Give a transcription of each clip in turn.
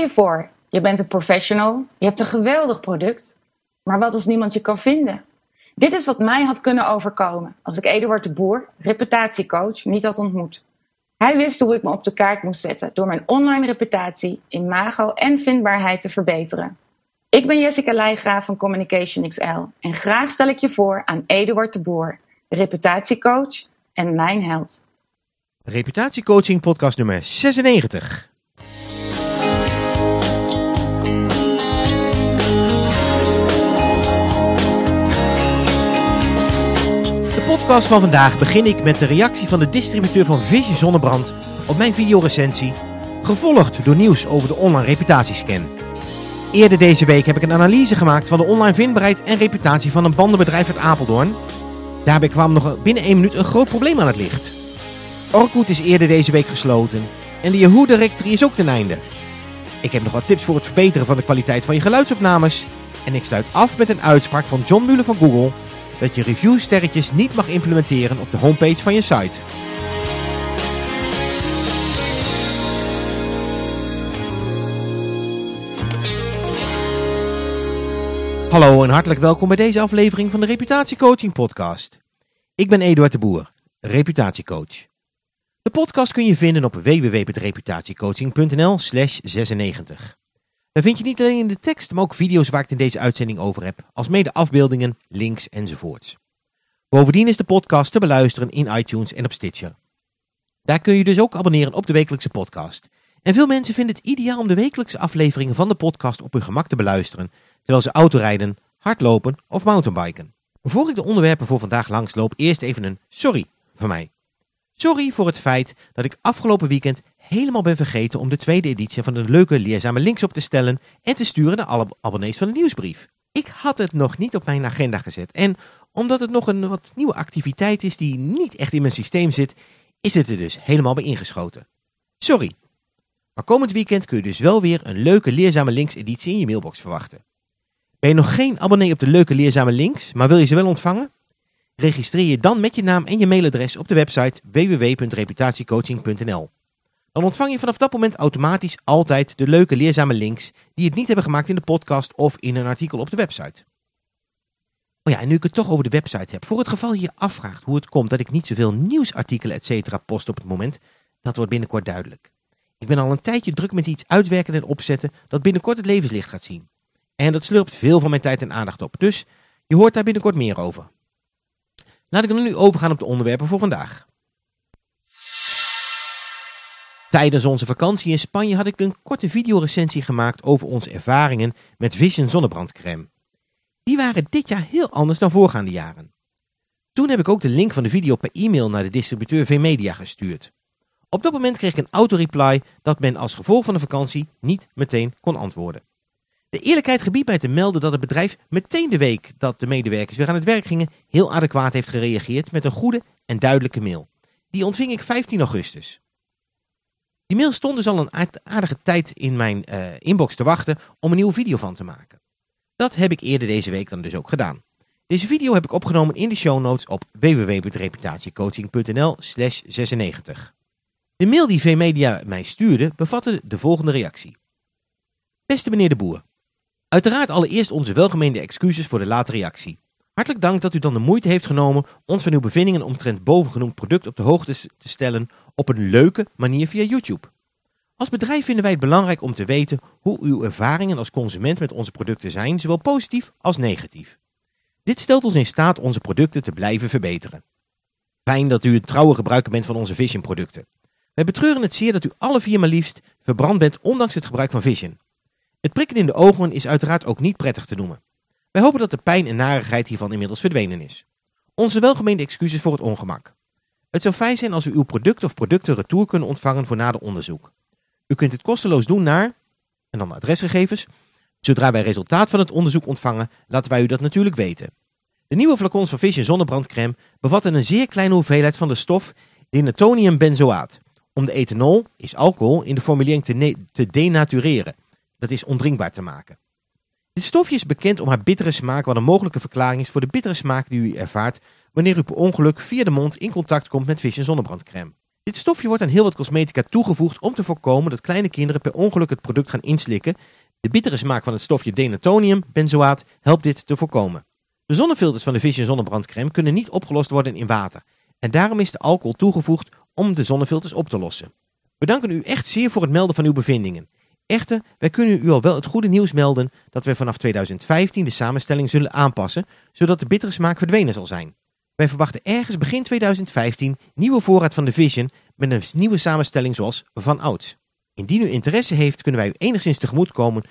je voor, je bent een professional, je hebt een geweldig product, maar wat als niemand je kan vinden? Dit is wat mij had kunnen overkomen als ik Eduard de Boer, reputatiecoach, niet had ontmoet. Hij wist hoe ik me op de kaart moest zetten door mijn online reputatie, imago en vindbaarheid te verbeteren. Ik ben Jessica Leijgraaf van Communication XL en graag stel ik je voor aan Eduard de Boer, reputatiecoach en mijn held. Reputatiecoaching podcast nummer 96. Podcast van vandaag begin ik met de reactie van de distributeur van Vision Zonnebrand op mijn videorecensie, gevolgd door nieuws over de online reputatiescan. Eerder deze week heb ik een analyse gemaakt van de online vindbaarheid en reputatie van een bandenbedrijf uit Apeldoorn. Daarbij kwam nog binnen één minuut een groot probleem aan het licht. Orkut is eerder deze week gesloten en de Yahoo Directory is ook ten einde. Ik heb nog wat tips voor het verbeteren van de kwaliteit van je geluidsopnames. En ik sluit af met een uitspraak van John Muller van Google dat je reviewsterretjes niet mag implementeren op de homepage van je site. Hallo en hartelijk welkom bij deze aflevering van de Reputatiecoaching Podcast. Ik ben Eduard de Boer, reputatiecoach. De podcast kun je vinden op www.reputatiecoaching.nl slash 96. Daar vind je niet alleen de tekst, maar ook video's waar ik het in deze uitzending over heb, als mede afbeeldingen, links enzovoorts. Bovendien is de podcast te beluisteren in iTunes en op Stitcher. Daar kun je dus ook abonneren op de wekelijkse podcast. En veel mensen vinden het ideaal om de wekelijkse afleveringen van de podcast op hun gemak te beluisteren, terwijl ze autorijden, hardlopen of mountainbiken. Voor ik de onderwerpen voor vandaag langsloop, eerst even een sorry van mij. Sorry voor het feit dat ik afgelopen weekend helemaal ben vergeten om de tweede editie van de leuke leerzame links op te stellen en te sturen naar alle abonnees van de nieuwsbrief. Ik had het nog niet op mijn agenda gezet en omdat het nog een wat nieuwe activiteit is die niet echt in mijn systeem zit, is het er dus helemaal bij ingeschoten. Sorry. Maar komend weekend kun je dus wel weer een leuke leerzame links editie in je mailbox verwachten. Ben je nog geen abonnee op de leuke leerzame links, maar wil je ze wel ontvangen? Registreer je dan met je naam en je mailadres op de website www.reputatiecoaching.nl. Dan ontvang je vanaf dat moment automatisch altijd de leuke leerzame links die het niet hebben gemaakt in de podcast of in een artikel op de website. Oh ja, en nu ik het toch over de website heb, voor het geval je je afvraagt hoe het komt dat ik niet zoveel nieuwsartikelen etc. post op het moment, dat wordt binnenkort duidelijk. Ik ben al een tijdje druk met iets uitwerken en opzetten dat binnenkort het levenslicht gaat zien. En dat slurpt veel van mijn tijd en aandacht op, dus je hoort daar binnenkort meer over. Laat ik dan nu overgaan op de onderwerpen voor vandaag. Tijdens onze vakantie in Spanje had ik een korte videorecensie gemaakt over onze ervaringen met Vision zonnebrandcrème. Die waren dit jaar heel anders dan voorgaande jaren. Toen heb ik ook de link van de video per e-mail naar de distributeur VMedia gestuurd. Op dat moment kreeg ik een auto-reply dat men als gevolg van de vakantie niet meteen kon antwoorden. De eerlijkheid gebiedt mij te melden dat het bedrijf meteen de week dat de medewerkers weer aan het werk gingen heel adequaat heeft gereageerd met een goede en duidelijke mail. Die ontving ik 15 augustus. Die mail stond dus al een aardige tijd in mijn uh, inbox te wachten om een nieuwe video van te maken. Dat heb ik eerder deze week dan dus ook gedaan. Deze video heb ik opgenomen in de show notes op www.reputatiecoaching.nl slash 96. De mail die VMedia mij stuurde bevatte de volgende reactie. Beste meneer de Boer, Uiteraard allereerst onze welgemeende excuses voor de late reactie. Hartelijk dank dat u dan de moeite heeft genomen ons van uw bevindingen omtrent bovengenoemd product op de hoogte te stellen op een leuke manier via YouTube. Als bedrijf vinden wij het belangrijk om te weten hoe uw ervaringen als consument met onze producten zijn, zowel positief als negatief. Dit stelt ons in staat onze producten te blijven verbeteren. Fijn dat u een trouwe gebruiker bent van onze Vision producten. Wij betreuren het zeer dat u alle vier maar liefst verbrand bent ondanks het gebruik van Vision. Het prikken in de ogen is uiteraard ook niet prettig te noemen. Wij hopen dat de pijn en narigheid hiervan inmiddels verdwenen is. Onze welgemeende excuses voor het ongemak. Het zou fijn zijn als u uw product of producten retour kunnen ontvangen voor nader onderzoek. U kunt het kosteloos doen naar, en dan de adresgegevens. Zodra wij resultaat van het onderzoek ontvangen, laten wij u dat natuurlijk weten. De nieuwe flacons van Vision zonnebrandcrème bevatten een zeer kleine hoeveelheid van de stof benzoaat, om de ethanol, is alcohol, in de formulering te, te denatureren dat is ondrinkbaar te maken. Dit stofje is bekend om haar bittere smaak, wat een mogelijke verklaring is voor de bittere smaak die u ervaart wanneer u per ongeluk via de mond in contact komt met Vision zonnebrandcrème. Dit Dit stofje wordt aan heel wat cosmetica toegevoegd om te voorkomen dat kleine kinderen per ongeluk het product gaan inslikken. De bittere smaak van het stofje denatonium benzoaat helpt dit te voorkomen. De zonnefilters van de Vision zonnebrandcrème kunnen niet opgelost worden in water. En daarom is de alcohol toegevoegd om de zonnefilters op te lossen. We danken u echt zeer voor het melden van uw bevindingen. Echter, wij kunnen u al wel het goede nieuws melden dat wij vanaf 2015 de samenstelling zullen aanpassen, zodat de bittere smaak verdwenen zal zijn. Wij verwachten ergens begin 2015 nieuwe voorraad van de Vision met een nieuwe samenstelling zoals van ouds. Indien u interesse heeft, kunnen wij u enigszins tegemoetkomen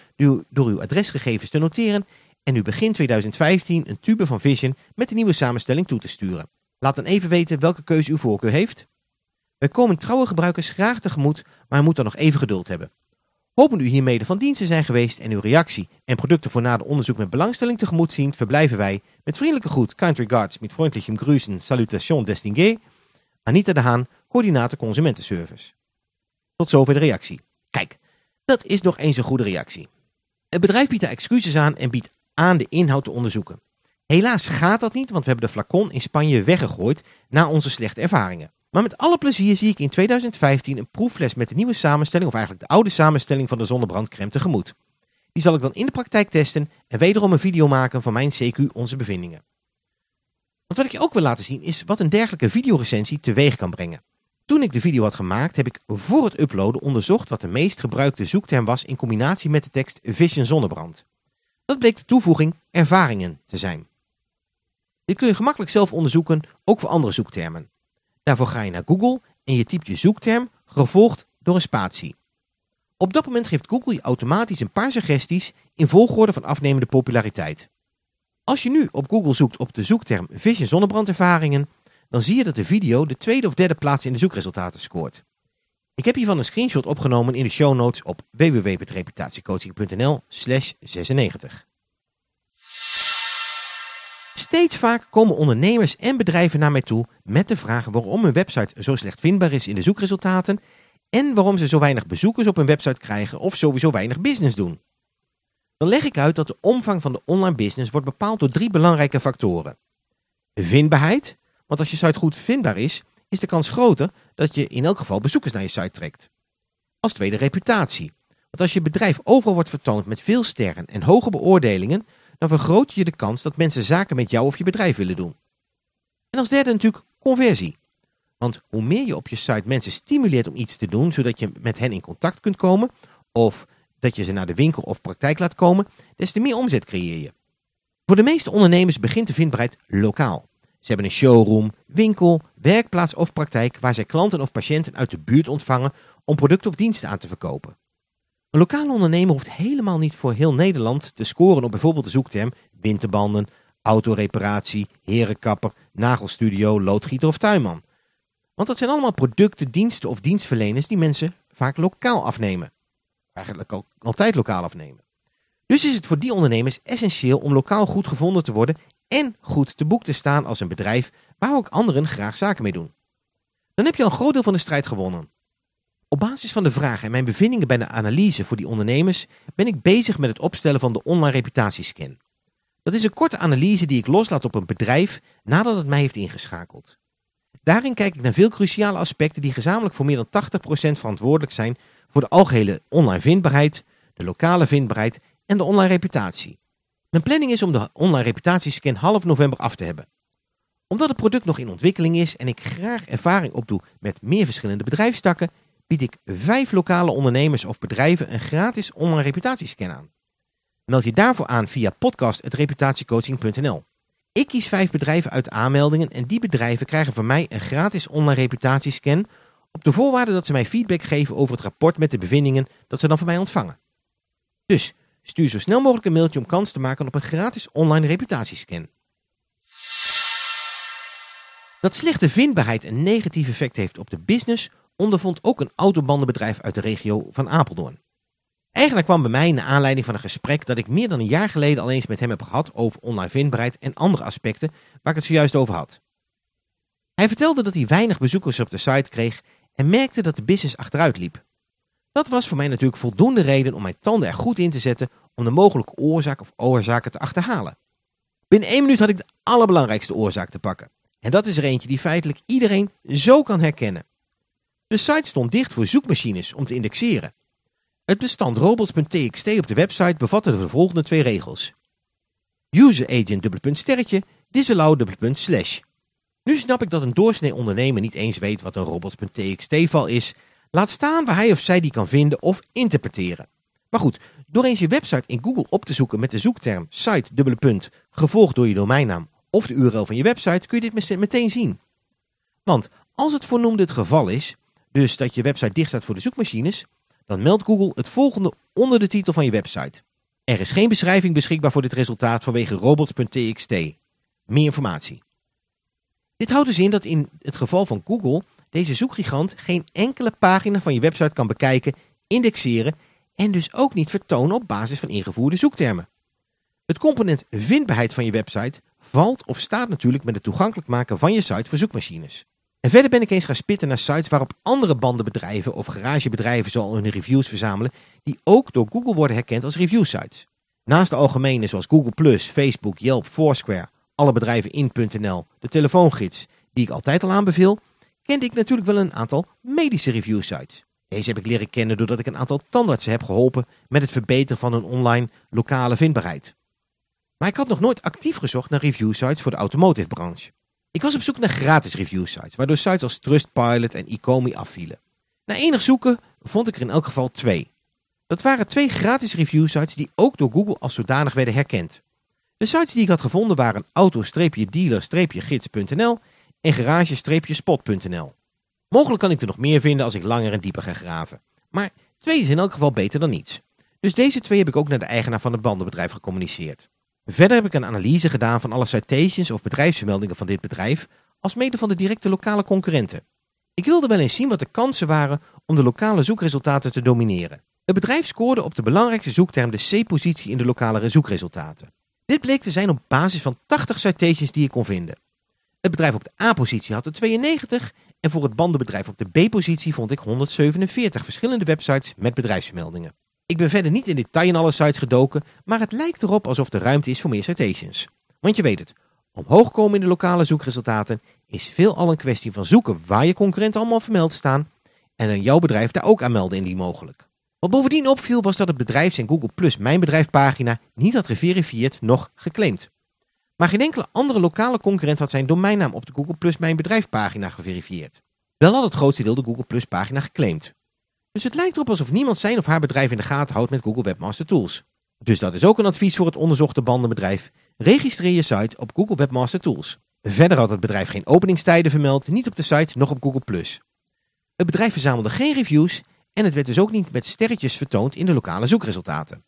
door uw adresgegevens te noteren en u begin 2015 een tube van Vision met de nieuwe samenstelling toe te sturen. Laat dan even weten welke keuze uw voorkeur heeft. Wij komen trouwe gebruikers graag tegemoet, maar u moet dan nog even geduld hebben. Hopen u hiermee van dienst te zijn geweest en uw reactie en producten voor nader onderzoek met belangstelling tegemoet zien, verblijven wij met vriendelijke groet, kind regards, met freundlichem grüßen, salutation destingé, Anita de Haan, coördinator consumentenservice. Tot zover de reactie. Kijk, dat is nog eens een goede reactie. Het bedrijf biedt daar excuses aan en biedt aan de inhoud te onderzoeken. Helaas gaat dat niet, want we hebben de flacon in Spanje weggegooid na onze slechte ervaringen. Maar met alle plezier zie ik in 2015 een proefles met de nieuwe samenstelling, of eigenlijk de oude samenstelling van de zonnebrandcrème tegemoet. Die zal ik dan in de praktijk testen en wederom een video maken van mijn CQ Onze Bevindingen. Want wat ik je ook wil laten zien is wat een dergelijke videorecensie teweeg kan brengen. Toen ik de video had gemaakt heb ik voor het uploaden onderzocht wat de meest gebruikte zoekterm was in combinatie met de tekst Vision Zonnebrand. Dat bleek de toevoeging ervaringen te zijn. Dit kun je gemakkelijk zelf onderzoeken, ook voor andere zoektermen. Daarvoor ga je naar Google en je typt je zoekterm, gevolgd door een spatie. Op dat moment geeft Google je automatisch een paar suggesties in volgorde van afnemende populariteit. Als je nu op Google zoekt op de zoekterm Vision zonnebrandervaringen, dan zie je dat de video de tweede of derde plaats in de zoekresultaten scoort. Ik heb hiervan een screenshot opgenomen in de show notes op www.reputatiecoaching.nl 96. Steeds vaak komen ondernemers en bedrijven naar mij toe met de vraag waarom hun website zo slecht vindbaar is in de zoekresultaten en waarom ze zo weinig bezoekers op hun website krijgen of sowieso weinig business doen. Dan leg ik uit dat de omvang van de online business wordt bepaald door drie belangrijke factoren. Vindbaarheid, want als je site goed vindbaar is, is de kans groter dat je in elk geval bezoekers naar je site trekt. Als tweede reputatie, want als je bedrijf overal wordt vertoond met veel sterren en hoge beoordelingen, dan vergroot je de kans dat mensen zaken met jou of je bedrijf willen doen. En als derde natuurlijk conversie. Want hoe meer je op je site mensen stimuleert om iets te doen, zodat je met hen in contact kunt komen, of dat je ze naar de winkel of praktijk laat komen, des te meer omzet creëer je. Voor de meeste ondernemers begint de vindbaarheid lokaal. Ze hebben een showroom, winkel, werkplaats of praktijk waar zij klanten of patiënten uit de buurt ontvangen om producten of diensten aan te verkopen. Een lokale ondernemer hoeft helemaal niet voor heel Nederland te scoren op bijvoorbeeld de zoekterm winterbanden, autoreparatie, herenkapper, nagelstudio, loodgieter of tuinman. Want dat zijn allemaal producten, diensten of dienstverleners die mensen vaak lokaal afnemen. Eigenlijk al, altijd lokaal afnemen. Dus is het voor die ondernemers essentieel om lokaal goed gevonden te worden en goed te boek te staan als een bedrijf waar ook anderen graag zaken mee doen. Dan heb je al een groot deel van de strijd gewonnen. Op basis van de vragen en mijn bevindingen bij de analyse voor die ondernemers ben ik bezig met het opstellen van de online reputatiescan. Dat is een korte analyse die ik loslaat op een bedrijf nadat het mij heeft ingeschakeld. Daarin kijk ik naar veel cruciale aspecten die gezamenlijk voor meer dan 80% verantwoordelijk zijn voor de algehele online vindbaarheid, de lokale vindbaarheid en de online reputatie. Mijn planning is om de online reputatiescan half november af te hebben. Omdat het product nog in ontwikkeling is en ik graag ervaring opdoe met meer verschillende bedrijfstakken, bied ik vijf lokale ondernemers of bedrijven een gratis online reputatiescan aan. Meld je daarvoor aan via podcast.reputatiecoaching.nl. Ik kies vijf bedrijven uit aanmeldingen en die bedrijven krijgen van mij een gratis online reputatiescan op de voorwaarde dat ze mij feedback geven over het rapport met de bevindingen dat ze dan van mij ontvangen. Dus stuur zo snel mogelijk een mailtje om kans te maken op een gratis online reputatiescan. Dat slechte vindbaarheid een negatief effect heeft op de business ondervond ook een autobandenbedrijf uit de regio van Apeldoorn. Eigenlijk kwam bij mij naar aanleiding van een gesprek dat ik meer dan een jaar geleden al eens met hem heb gehad over online vindbaarheid en andere aspecten waar ik het zojuist over had. Hij vertelde dat hij weinig bezoekers op de site kreeg en merkte dat de business achteruit liep. Dat was voor mij natuurlijk voldoende reden om mijn tanden er goed in te zetten om de mogelijke oorzaak of oorzaken te achterhalen. Binnen één minuut had ik de allerbelangrijkste oorzaak te pakken. En dat is er eentje die feitelijk iedereen zo kan herkennen. De site stond dicht voor zoekmachines om te indexeren. Het bestand robots.txt op de website bevatte de volgende twee regels. User agent dubbele sterretje, disallow. Nu snap ik dat een doorsnee ondernemer niet eens weet wat een robots.txt-val is, laat staan waar hij of zij die kan vinden of interpreteren. Maar goed, door eens je website in Google op te zoeken met de zoekterm site gevolgd door je domeinnaam of de URL van je website, kun je dit meteen zien. Want als het voornoemde het geval is, dus dat je website dicht staat voor de zoekmachines, dan meldt Google het volgende onder de titel van je website. Er is geen beschrijving beschikbaar voor dit resultaat vanwege robots.txt. Meer informatie. Dit houdt dus in dat in het geval van Google deze zoekgigant geen enkele pagina van je website kan bekijken, indexeren en dus ook niet vertonen op basis van ingevoerde zoektermen. Het component vindbaarheid van je website valt of staat natuurlijk met het toegankelijk maken van je site voor zoekmachines. En verder ben ik eens gaan spitten naar sites waarop andere bandenbedrijven of garagebedrijven zal hun reviews verzamelen die ook door Google worden herkend als reviewsites. Naast de algemene zoals Google+, Facebook, Yelp, Foursquare, alle bedrijven in.nl, de telefoongids die ik altijd al aanbeveel, kende ik natuurlijk wel een aantal medische reviewsites. Deze heb ik leren kennen doordat ik een aantal tandartsen heb geholpen met het verbeteren van hun online lokale vindbaarheid. Maar ik had nog nooit actief gezocht naar reviewsites voor de automotive branche. Ik was op zoek naar gratis reviewsites, waardoor sites als Trustpilot en Ecomi afvielen. Na enig zoeken vond ik er in elk geval twee. Dat waren twee gratis reviewsites die ook door Google als zodanig werden herkend. De sites die ik had gevonden waren auto-dealer-gids.nl en garage-spot.nl. Mogelijk kan ik er nog meer vinden als ik langer en dieper ga graven. Maar twee is in elk geval beter dan niets. Dus deze twee heb ik ook naar de eigenaar van het bandenbedrijf gecommuniceerd. Verder heb ik een analyse gedaan van alle citations of bedrijfsvermeldingen van dit bedrijf, als mede van de directe lokale concurrenten. Ik wilde wel eens zien wat de kansen waren om de lokale zoekresultaten te domineren. Het bedrijf scoorde op de belangrijkste zoekterm de C-positie in de lokale zoekresultaten. Dit bleek te zijn op basis van 80 citations die ik kon vinden. Het bedrijf op de A-positie had er 92 en voor het bandenbedrijf op de B-positie vond ik 147 verschillende websites met bedrijfsvermeldingen. Ik ben verder niet in detail in alle sites gedoken, maar het lijkt erop alsof er ruimte is voor meer citations. Want je weet het, omhoog komen in de lokale zoekresultaten is veelal een kwestie van zoeken waar je concurrenten allemaal vermeld staan en dan jouw bedrijf daar ook aan melden indien mogelijk. Wat bovendien opviel was dat het bedrijfs- en Google Plus Mijn Bedrijf pagina niet had geverifieerd nog geclaimd. Maar geen enkele andere lokale concurrent had zijn domeinnaam op de Google Plus Mijn Bedrijf pagina geverifieerd. Wel had het grootste deel de Google Plus pagina geclaimd. Dus het lijkt erop alsof niemand zijn of haar bedrijf in de gaten houdt met Google Webmaster Tools. Dus dat is ook een advies voor het onderzochte bandenbedrijf. Registreer je site op Google Webmaster Tools. Verder had het bedrijf geen openingstijden vermeld, niet op de site, nog op Google+. Het bedrijf verzamelde geen reviews en het werd dus ook niet met sterretjes vertoond in de lokale zoekresultaten.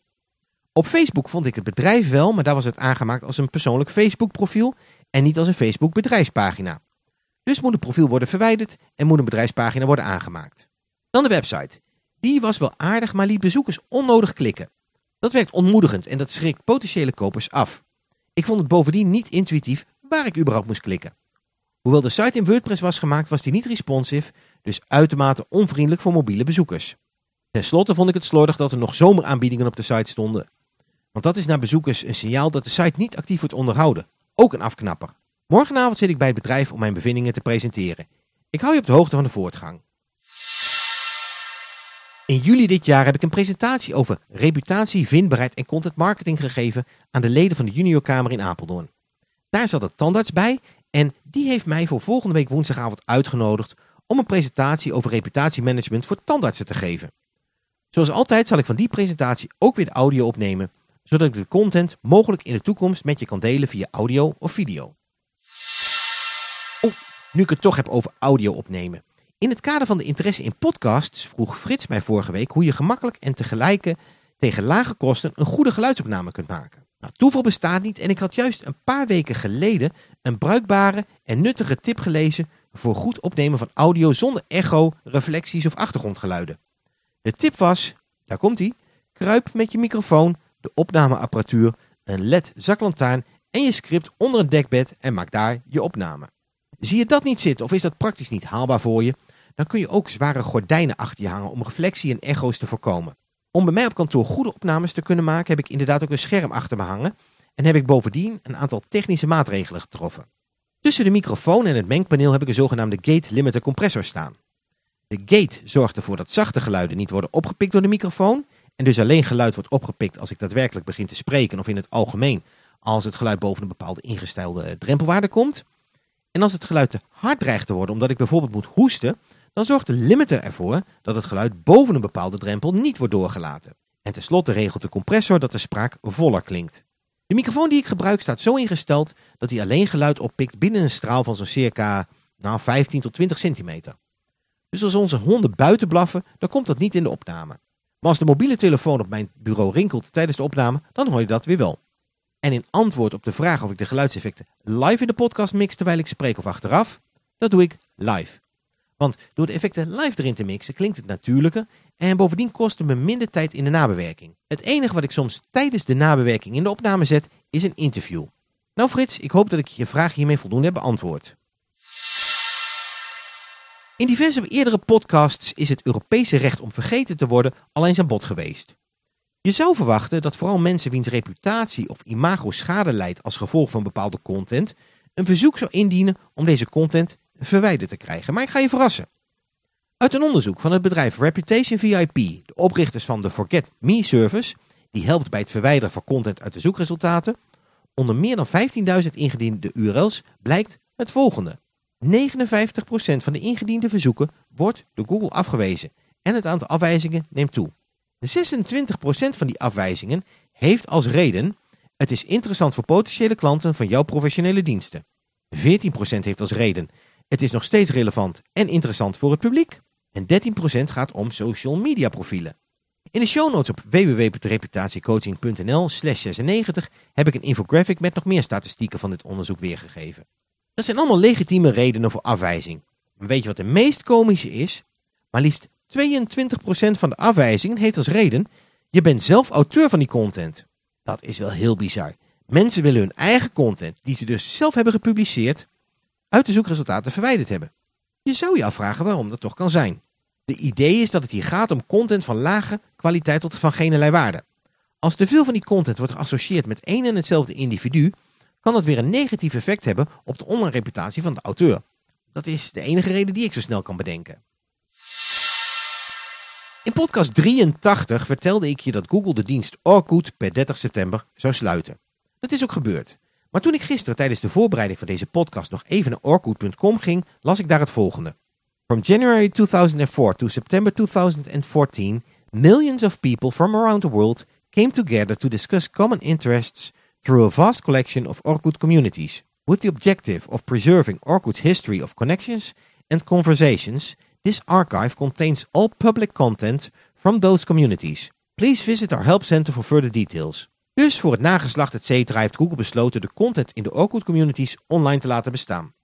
Op Facebook vond ik het bedrijf wel, maar daar was het aangemaakt als een persoonlijk Facebook profiel en niet als een Facebook bedrijfspagina. Dus moet het profiel worden verwijderd en moet een bedrijfspagina worden aangemaakt. Dan de website. Die was wel aardig, maar liet bezoekers onnodig klikken. Dat werkt ontmoedigend en dat schrikt potentiële kopers af. Ik vond het bovendien niet intuïtief waar ik überhaupt moest klikken. Hoewel de site in WordPress was gemaakt, was die niet responsive, dus uitermate onvriendelijk voor mobiele bezoekers. Ten slotte vond ik het slordig dat er nog zomeraanbiedingen op de site stonden. Want dat is naar bezoekers een signaal dat de site niet actief wordt onderhouden. Ook een afknapper. Morgenavond zit ik bij het bedrijf om mijn bevindingen te presenteren. Ik hou je op de hoogte van de voortgang. In juli dit jaar heb ik een presentatie over reputatie, vindbaarheid en content marketing gegeven aan de leden van de juniorkamer in Apeldoorn. Daar zat het tandarts bij en die heeft mij voor volgende week woensdagavond uitgenodigd om een presentatie over reputatiemanagement voor tandartsen te geven. Zoals altijd zal ik van die presentatie ook weer de audio opnemen, zodat ik de content mogelijk in de toekomst met je kan delen via audio of video. Oh, nu ik het toch heb over audio opnemen. In het kader van de interesse in podcasts vroeg Frits mij vorige week hoe je gemakkelijk en tegelijk tegen lage kosten een goede geluidsopname kunt maken. Nou, toeval bestaat niet en ik had juist een paar weken geleden een bruikbare en nuttige tip gelezen voor goed opnemen van audio zonder echo, reflecties of achtergrondgeluiden. De tip was, daar komt hij, kruip met je microfoon, de opnameapparatuur, een led zaklantaarn en je script onder een dekbed en maak daar je opname. Zie je dat niet zitten of is dat praktisch niet haalbaar voor je? Dan kun je ook zware gordijnen achter je hangen om reflectie en echo's te voorkomen. Om bij mij op kantoor goede opnames te kunnen maken heb ik inderdaad ook een scherm achter me hangen en heb ik bovendien een aantal technische maatregelen getroffen. Tussen de microfoon en het mengpaneel heb ik een zogenaamde gate limiter compressor staan. De gate zorgt ervoor dat zachte geluiden niet worden opgepikt door de microfoon en dus alleen geluid wordt opgepikt als ik daadwerkelijk begin te spreken of in het algemeen als het geluid boven een bepaalde ingestelde drempelwaarde komt. En als het geluid te hard dreigt te worden omdat ik bijvoorbeeld moet hoesten, dan zorgt de limiter ervoor dat het geluid boven een bepaalde drempel niet wordt doorgelaten. En tenslotte regelt de compressor dat de spraak voller klinkt. De microfoon die ik gebruik staat zo ingesteld dat hij alleen geluid oppikt binnen een straal van zo'n circa nou, 15 tot 20 centimeter. Dus als onze honden buiten blaffen, dan komt dat niet in de opname. Maar als de mobiele telefoon op mijn bureau rinkelt tijdens de opname, dan hoor je dat weer wel. En in antwoord op de vraag of ik de geluidseffecten live in de podcast mix terwijl ik spreek of achteraf, dat doe ik live. Want door de effecten live erin te mixen klinkt het natuurlijker en bovendien kost het me minder tijd in de nabewerking. Het enige wat ik soms tijdens de nabewerking in de opname zet is een interview. Nou Frits, ik hoop dat ik je vraag hiermee voldoende heb beantwoord. In diverse eerdere podcasts is het Europese recht om vergeten te worden al eens aan bod geweest. Je zou verwachten dat vooral mensen wiens reputatie of imago schade leidt als gevolg van bepaalde content, een verzoek zou indienen om deze content verwijderd te krijgen. Maar ik ga je verrassen. Uit een onderzoek van het bedrijf Reputation VIP, de oprichters van de Forget Me service, die helpt bij het verwijderen van content uit de zoekresultaten, onder meer dan 15.000 ingediende URL's blijkt het volgende. 59% van de ingediende verzoeken wordt door Google afgewezen en het aantal afwijzingen neemt toe. 26% van die afwijzingen heeft als reden het is interessant voor potentiële klanten van jouw professionele diensten. 14% heeft als reden het is nog steeds relevant en interessant voor het publiek. En 13% gaat om social media profielen. In de show notes op www.reputatiecoaching.nl slash 96 heb ik een infographic met nog meer statistieken van dit onderzoek weergegeven. Dat zijn allemaal legitieme redenen voor afwijzing. Maar weet je wat de meest komische is? Maar liefst 22% van de afwijzingen heeft als reden, je bent zelf auteur van die content. Dat is wel heel bizar. Mensen willen hun eigen content, die ze dus zelf hebben gepubliceerd, uit de zoekresultaten verwijderd hebben. Je zou je afvragen waarom dat toch kan zijn. De idee is dat het hier gaat om content van lage kwaliteit tot van geen waarde. Als te veel van die content wordt geassocieerd met één en hetzelfde individu, kan dat weer een negatief effect hebben op de online reputatie van de auteur. Dat is de enige reden die ik zo snel kan bedenken. In podcast 83 vertelde ik je dat Google de dienst Orkut per 30 september zou sluiten. Dat is ook gebeurd. Maar toen ik gisteren tijdens de voorbereiding van deze podcast nog even naar Orkut.com ging, las ik daar het volgende. From January 2004 to September 2014, millions of people from around the world came together to discuss common interests through a vast collection of Orkut communities. With the objective of preserving Orkut's history of connections and conversations, this archive contains all public content from those communities. Please visit our help center for further details. Dus voor het nageslacht etc. heeft Google besloten de content in de Orkut communities online te laten bestaan.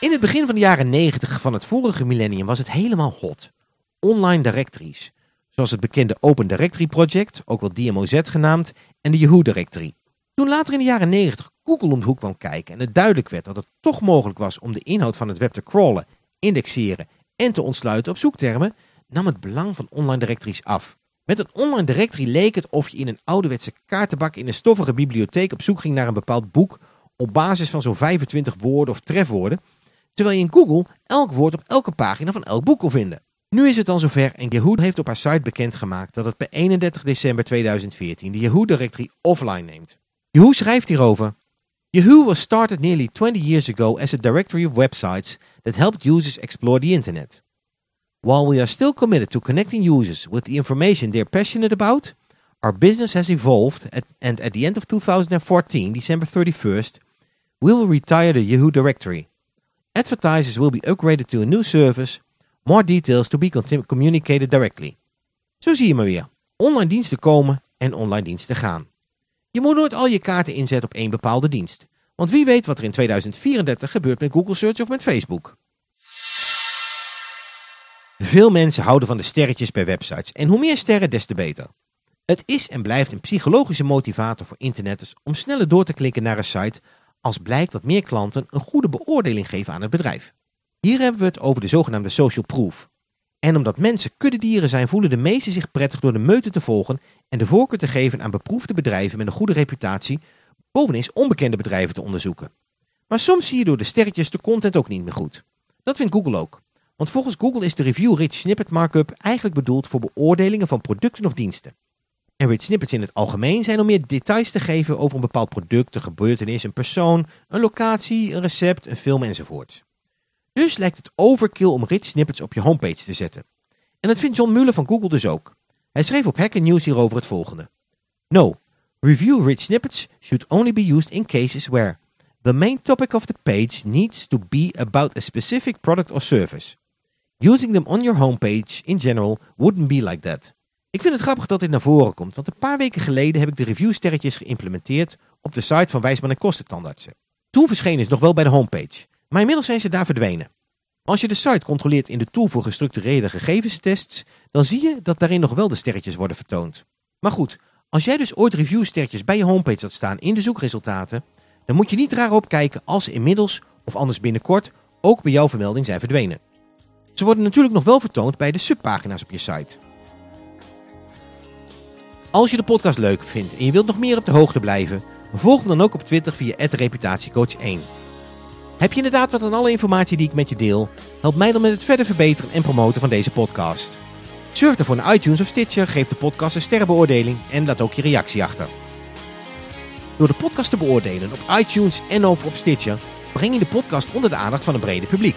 In het begin van de jaren 90 van het vorige millennium was het helemaal hot. Online directories. Zoals het bekende Open Directory Project, ook wel DMOZ genaamd, en de Yahoo Directory. Toen later in de jaren 90 Google om de hoek kwam kijken en het duidelijk werd dat het toch mogelijk was om de inhoud van het web te crawlen, indexeren en te ontsluiten op zoektermen, nam het belang van online directories af. Met een online directory leek het of je in een ouderwetse kaartenbak in een stoffige bibliotheek op zoek ging naar een bepaald boek op basis van zo'n 25 woorden of trefwoorden, terwijl je in Google elk woord op elke pagina van elk boek kon vinden. Nu is het dan zover en Yahoo heeft op haar site bekendgemaakt dat het per 31 december 2014 de Yahoo Directory offline neemt. Yahoo schrijft hierover. Yahoo was started nearly 20 years ago as a directory of websites that helped users explore the internet. While we are still committed to connecting users with the information they're passionate about, our business has evolved and at the end of 2014, December 31st, we will retire the Yahoo directory. Advertisers will be upgraded to a new service, more details to be communicated directly. Zo zie je maar weer. Online diensten komen en online diensten gaan. Je moet nooit al je kaarten inzetten op één bepaalde dienst. Want wie weet wat er in 2034 gebeurt met Google Search of met Facebook. Veel mensen houden van de sterretjes bij websites en hoe meer sterren des te beter. Het is en blijft een psychologische motivator voor internetters om sneller door te klikken naar een site als blijkt dat meer klanten een goede beoordeling geven aan het bedrijf. Hier hebben we het over de zogenaamde social proof. En omdat mensen kuddedieren zijn voelen de meesten zich prettig door de meute te volgen en de voorkeur te geven aan beproefde bedrijven met een goede reputatie boveneens onbekende bedrijven te onderzoeken. Maar soms zie je door de sterretjes de content ook niet meer goed. Dat vindt Google ook. Want volgens Google is de Review Rich Snippet Markup eigenlijk bedoeld voor beoordelingen van producten of diensten. En rich snippets in het algemeen zijn om meer details te geven over een bepaald product, een gebeurtenis, een persoon, een locatie, een recept, een film enzovoort. Dus lijkt het overkill om rich snippets op je homepage te zetten. En dat vindt John Mueller van Google dus ook. Hij schreef op Hacker News hierover het volgende. No, review rich snippets should only be used in cases where the main topic of the page needs to be about a specific product or service. Using them on your homepage in general wouldn't be like that. Ik vind het grappig dat dit naar voren komt, want een paar weken geleden heb ik de reviewsterretjes geïmplementeerd op de site van Wijsman en Kostentandartsen. Toen verschenen ze nog wel bij de homepage, maar inmiddels zijn ze daar verdwenen. Als je de site controleert in de tool voor gestructureerde gegevenstests, dan zie je dat daarin nog wel de sterretjes worden vertoond. Maar goed, als jij dus ooit reviewsterretjes bij je homepage had staan in de zoekresultaten, dan moet je niet raar opkijken als ze inmiddels, of anders binnenkort, ook bij jouw vermelding zijn verdwenen. Ze worden natuurlijk nog wel vertoond bij de subpagina's op je site. Als je de podcast leuk vindt en je wilt nog meer op de hoogte blijven, volg me dan ook op Twitter via reputatiecoach1. Heb je inderdaad wat aan alle informatie die ik met je deel? Help mij dan met het verder verbeteren en promoten van deze podcast. Surf ervoor naar iTunes of Stitcher, geef de podcast een sterrenbeoordeling en laat ook je reactie achter. Door de podcast te beoordelen op iTunes en of op Stitcher breng je de podcast onder de aandacht van een brede publiek.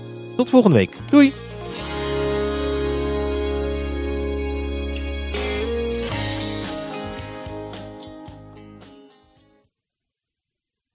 Tot volgende week. Doei!